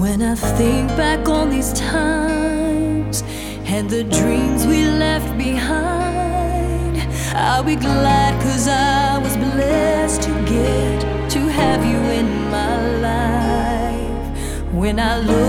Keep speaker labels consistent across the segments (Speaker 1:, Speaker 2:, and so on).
Speaker 1: When I think back on these times and the dreams we left behind, I'll be glad cause I was blessed to get to have you in my life. When I look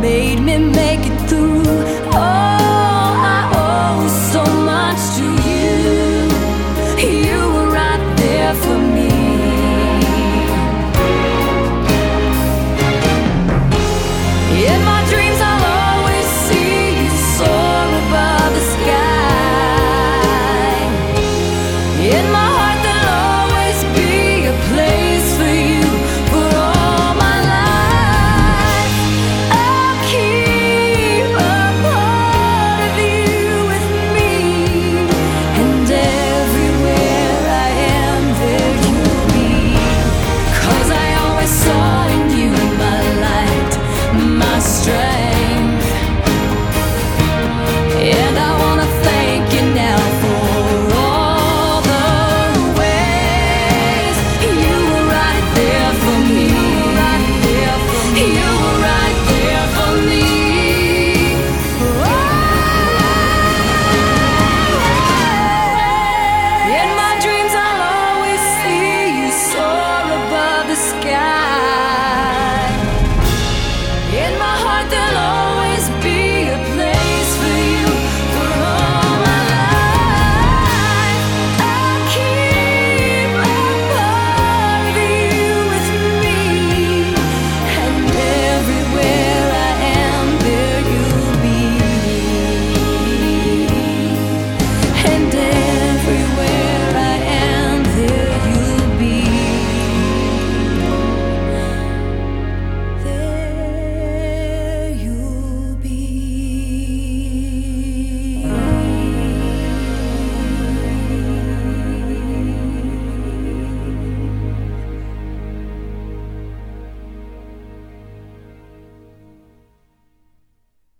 Speaker 1: made me make it through the Lord.